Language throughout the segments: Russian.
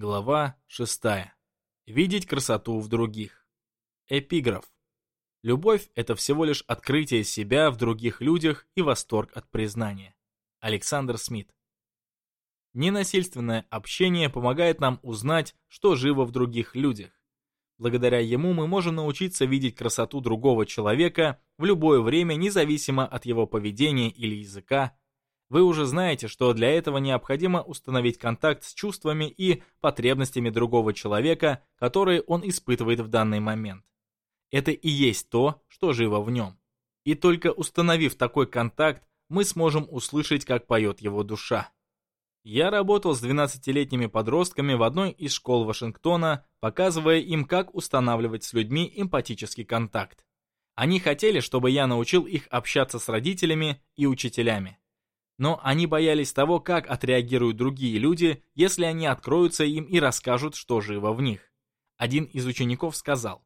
Глава 6. Видеть красоту в других. Эпиграф. Любовь – это всего лишь открытие себя в других людях и восторг от признания. Александр Смит. Ненасильственное общение помогает нам узнать, что живо в других людях. Благодаря ему мы можем научиться видеть красоту другого человека в любое время, независимо от его поведения или языка, вы уже знаете, что для этого необходимо установить контакт с чувствами и потребностями другого человека, которые он испытывает в данный момент. Это и есть то, что живо в нем. И только установив такой контакт, мы сможем услышать, как поет его душа. Я работал с 12-летними подростками в одной из школ Вашингтона, показывая им, как устанавливать с людьми эмпатический контакт. Они хотели, чтобы я научил их общаться с родителями и учителями но они боялись того, как отреагируют другие люди, если они откроются им и расскажут, что живо в них. Один из учеников сказал,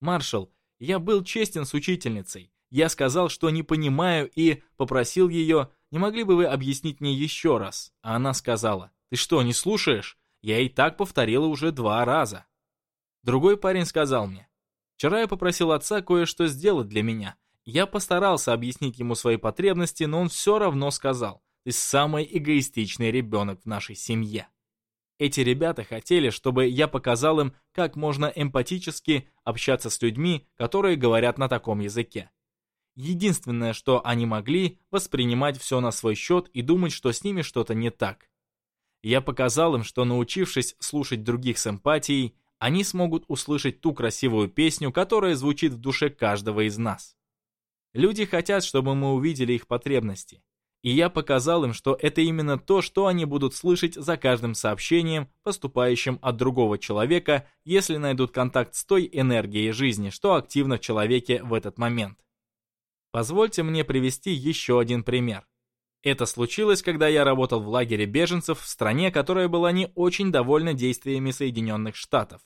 «Маршал, я был честен с учительницей. Я сказал, что не понимаю и попросил ее, не могли бы вы объяснить мне еще раз?» А она сказала, «Ты что, не слушаешь? Я и так повторила уже два раза». Другой парень сказал мне, «Вчера я попросил отца кое-что сделать для меня, я постарался объяснить ему свои потребности, но он все равно сказал, ты самый эгоистичный ребенок в нашей семье. Эти ребята хотели, чтобы я показал им, как можно эмпатически общаться с людьми, которые говорят на таком языке. Единственное, что они могли, воспринимать все на свой счет и думать, что с ними что-то не так. Я показал им, что научившись слушать других с эмпатией, они смогут услышать ту красивую песню, которая звучит в душе каждого из нас. Люди хотят, чтобы мы увидели их потребности. И я показал им, что это именно то, что они будут слышать за каждым сообщением, поступающим от другого человека, если найдут контакт с той энергией жизни, что активно в человеке в этот момент. Позвольте мне привести еще один пример. Это случилось, когда я работал в лагере беженцев в стране, которая была не очень довольна действиями Соединенных Штатов.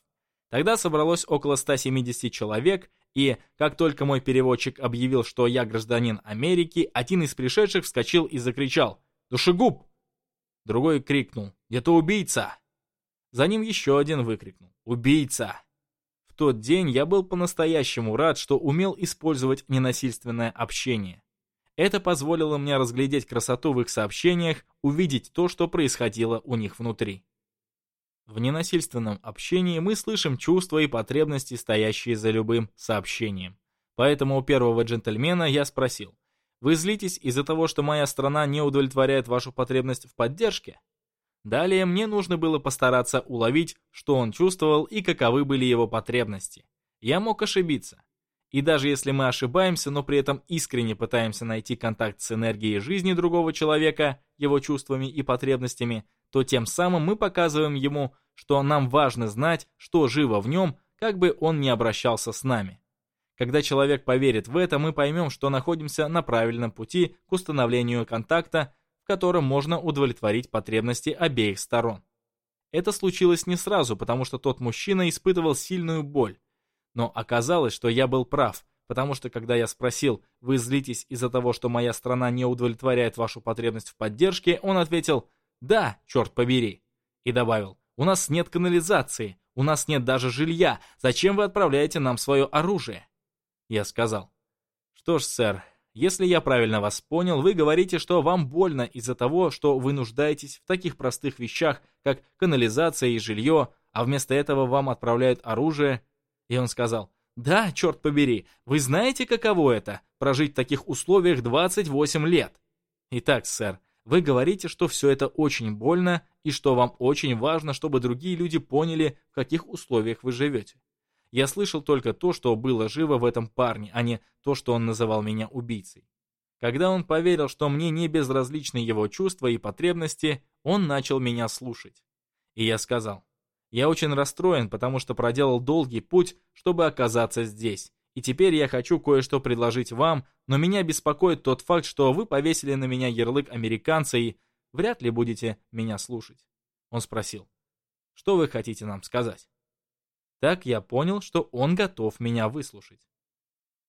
Тогда собралось около 170 человек, и, как только мой переводчик объявил, что я гражданин Америки, один из пришедших вскочил и закричал «Душегуб!». Другой крикнул «Это убийца!». За ним еще один выкрикнул «Убийца!». В тот день я был по-настоящему рад, что умел использовать ненасильственное общение. Это позволило мне разглядеть красоту в их сообщениях, увидеть то, что происходило у них внутри. В ненасильственном общении мы слышим чувства и потребности, стоящие за любым сообщением. Поэтому у первого джентльмена я спросил, «Вы злитесь из-за того, что моя страна не удовлетворяет вашу потребность в поддержке?» Далее мне нужно было постараться уловить, что он чувствовал и каковы были его потребности. Я мог ошибиться, и даже если мы ошибаемся, но при этом искренне пытаемся найти контакт с энергией жизни другого человека, его чувствами и потребностями, то тем самым мы показываем ему, что нам важно знать, что живо в нем, как бы он ни обращался с нами. Когда человек поверит в это, мы поймем, что находимся на правильном пути к установлению контакта, в котором можно удовлетворить потребности обеих сторон. Это случилось не сразу, потому что тот мужчина испытывал сильную боль, но оказалось, что я был прав, потому что когда я спросил, вы злитесь из-за того, что моя страна не удовлетворяет вашу потребность в поддержке, он ответил «Да, черт побери!» и добавил «У нас нет канализации, у нас нет даже жилья, зачем вы отправляете нам свое оружие?» Я сказал «Что ж, сэр, если я правильно вас понял, вы говорите, что вам больно из-за того, что вы нуждаетесь в таких простых вещах, как канализация и жилье, а вместо этого вам отправляют оружие и он сказал, «Да, черт побери, вы знаете, каково это – прожить в таких условиях 28 лет?» «Итак, сэр, вы говорите, что все это очень больно и что вам очень важно, чтобы другие люди поняли, в каких условиях вы живете. Я слышал только то, что было живо в этом парне, а не то, что он называл меня убийцей. Когда он поверил, что мне не безразличны его чувства и потребности, он начал меня слушать. И я сказал, я очень расстроен, потому что проделал долгий путь, чтобы оказаться здесь. И теперь я хочу кое-что предложить вам, но меня беспокоит тот факт, что вы повесили на меня ярлык американца и вряд ли будете меня слушать. Он спросил, что вы хотите нам сказать? Так я понял, что он готов меня выслушать.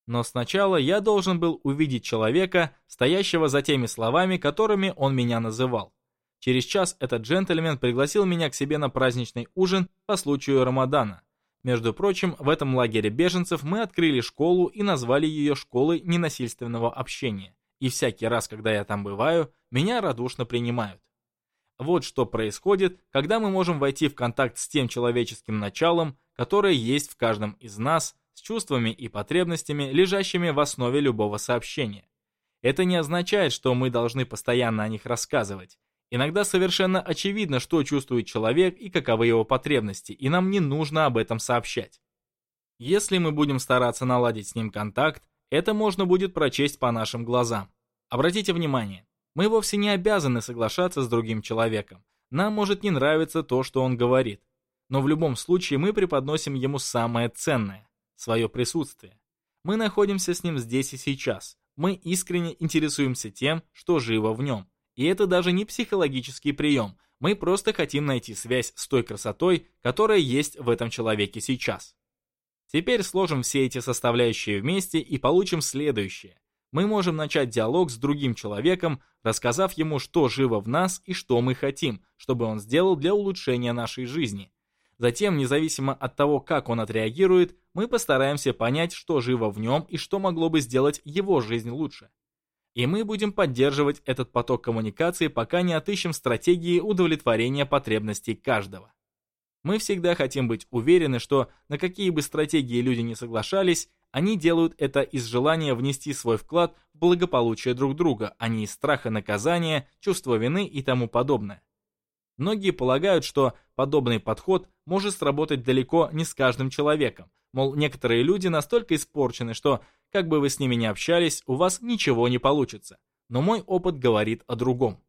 Но сначала я должен был увидеть человека, стоящего за теми словами, которыми он меня называл. Через час этот джентльмен пригласил меня к себе на праздничный ужин по случаю Рамадана. Между прочим, в этом лагере беженцев мы открыли школу и назвали ее «Школой ненасильственного общения». И всякий раз, когда я там бываю, меня радушно принимают. Вот что происходит, когда мы можем войти в контакт с тем человеческим началом, которое есть в каждом из нас, с чувствами и потребностями, лежащими в основе любого сообщения. Это не означает, что мы должны постоянно о них рассказывать. Иногда совершенно очевидно, что чувствует человек и каковы его потребности, и нам не нужно об этом сообщать. Если мы будем стараться наладить с ним контакт, это можно будет прочесть по нашим глазам. Обратите внимание, мы вовсе не обязаны соглашаться с другим человеком. Нам может не нравиться то, что он говорит. Но в любом случае мы преподносим ему самое ценное – свое присутствие. Мы находимся с ним здесь и сейчас. Мы искренне интересуемся тем, что живо в нем – и это даже не психологический прием, мы просто хотим найти связь с той красотой, которая есть в этом человеке сейчас. Теперь сложим все эти составляющие вместе и получим следующее. Мы можем начать диалог с другим человеком, рассказав ему, что живо в нас и что мы хотим, чтобы он сделал для улучшения нашей жизни. Затем, независимо от того, как он отреагирует, мы постараемся понять, что живо в нем и что могло бы сделать его жизнь лучше. И мы будем поддерживать этот поток коммуникации, пока не отыщем стратегии удовлетворения потребностей каждого. Мы всегда хотим быть уверены, что на какие бы стратегии люди не соглашались, они делают это из желания внести свой вклад в благополучие друг друга, а не из страха наказания, чувства вины и тому подобное. Многие полагают, что подобный подход может сработать далеко не с каждым человеком, мол, некоторые люди настолько испорчены, что как бы вы с ними ни общались, у вас ничего не получится. Но мой опыт говорит о другом.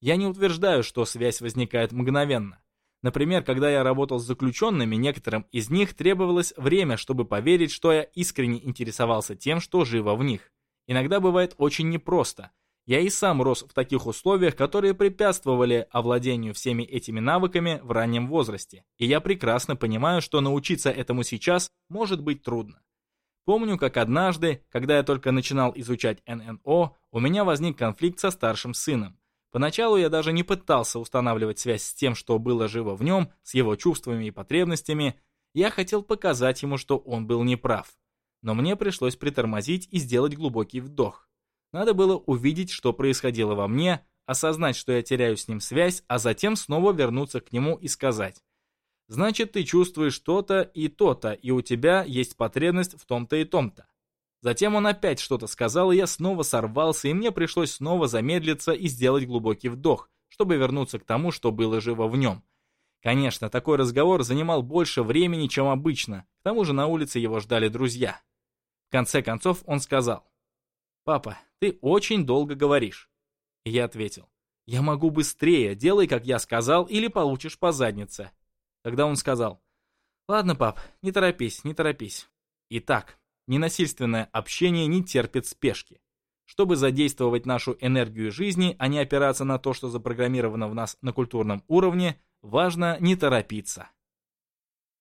Я не утверждаю, что связь возникает мгновенно. Например, когда я работал с заключенными, некоторым из них требовалось время, чтобы поверить, что я искренне интересовался тем, что живо в них. Иногда бывает очень непросто. Я и сам рос в таких условиях, которые препятствовали овладению всеми этими навыками в раннем возрасте. И я прекрасно понимаю, что научиться этому сейчас может быть трудно. Помню, как однажды, когда я только начинал изучать ННО, у меня возник конфликт со старшим сыном. Поначалу я даже не пытался устанавливать связь с тем, что было живо в нем, с его чувствами и потребностями. Я хотел показать ему, что он был неправ. Но мне пришлось притормозить и сделать глубокий вдох. Надо было увидеть, что происходило во мне, осознать, что я теряю с ним связь, а затем снова вернуться к нему и сказать – Значит, ты чувствуешь что-то и то-то, и у тебя есть потребность в том-то и том-то. Затем он опять что-то сказал, и я снова сорвался, и мне пришлось снова замедлиться и сделать глубокий вдох, чтобы вернуться к тому, что было живо в нем. Конечно, такой разговор занимал больше времени, чем обычно, к тому же на улице его ждали друзья. В конце концов он сказал, «Папа, ты очень долго говоришь». И я ответил, «Я могу быстрее, делай, как я сказал, или получишь по заднице». Тогда он сказал «Ладно, пап, не торопись, не торопись». Итак, ненасильственное общение не терпит спешки. Чтобы задействовать нашу энергию жизни, а не опираться на то, что запрограммировано в нас на культурном уровне, важно не торопиться.